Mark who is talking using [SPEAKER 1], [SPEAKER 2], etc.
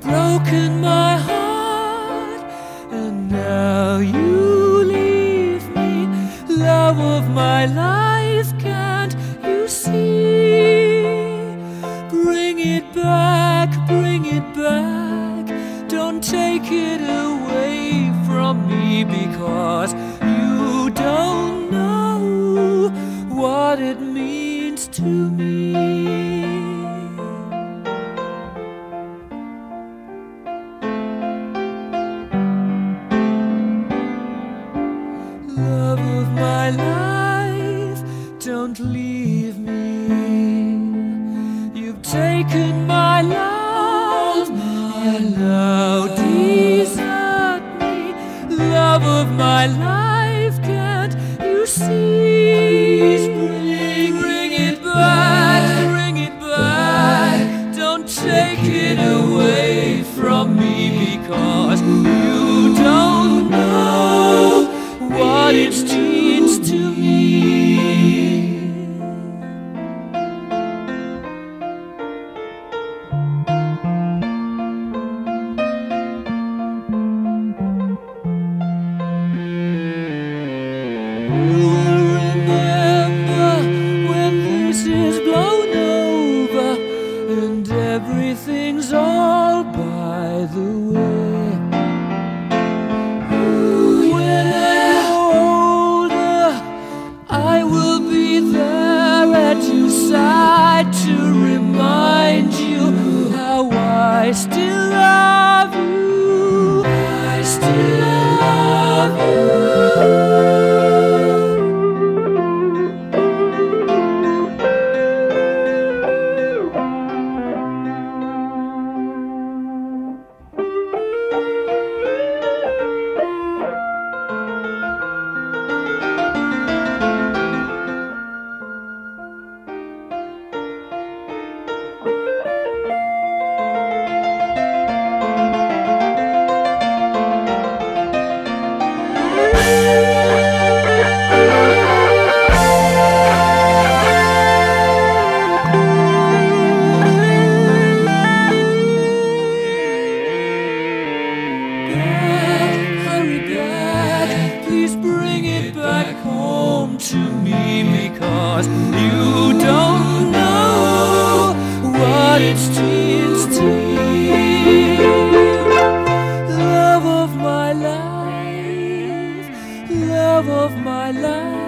[SPEAKER 1] Broken my heart, and now you leave me. Love of my life, can't you see? Bring it back, bring it back. Don't take it away from me because. Leave me. You've taken my love and now desert me. Love of my life, can't you see? Still love you. I still love you. To me because you don't know what it means to me. Love of my life, love of my life.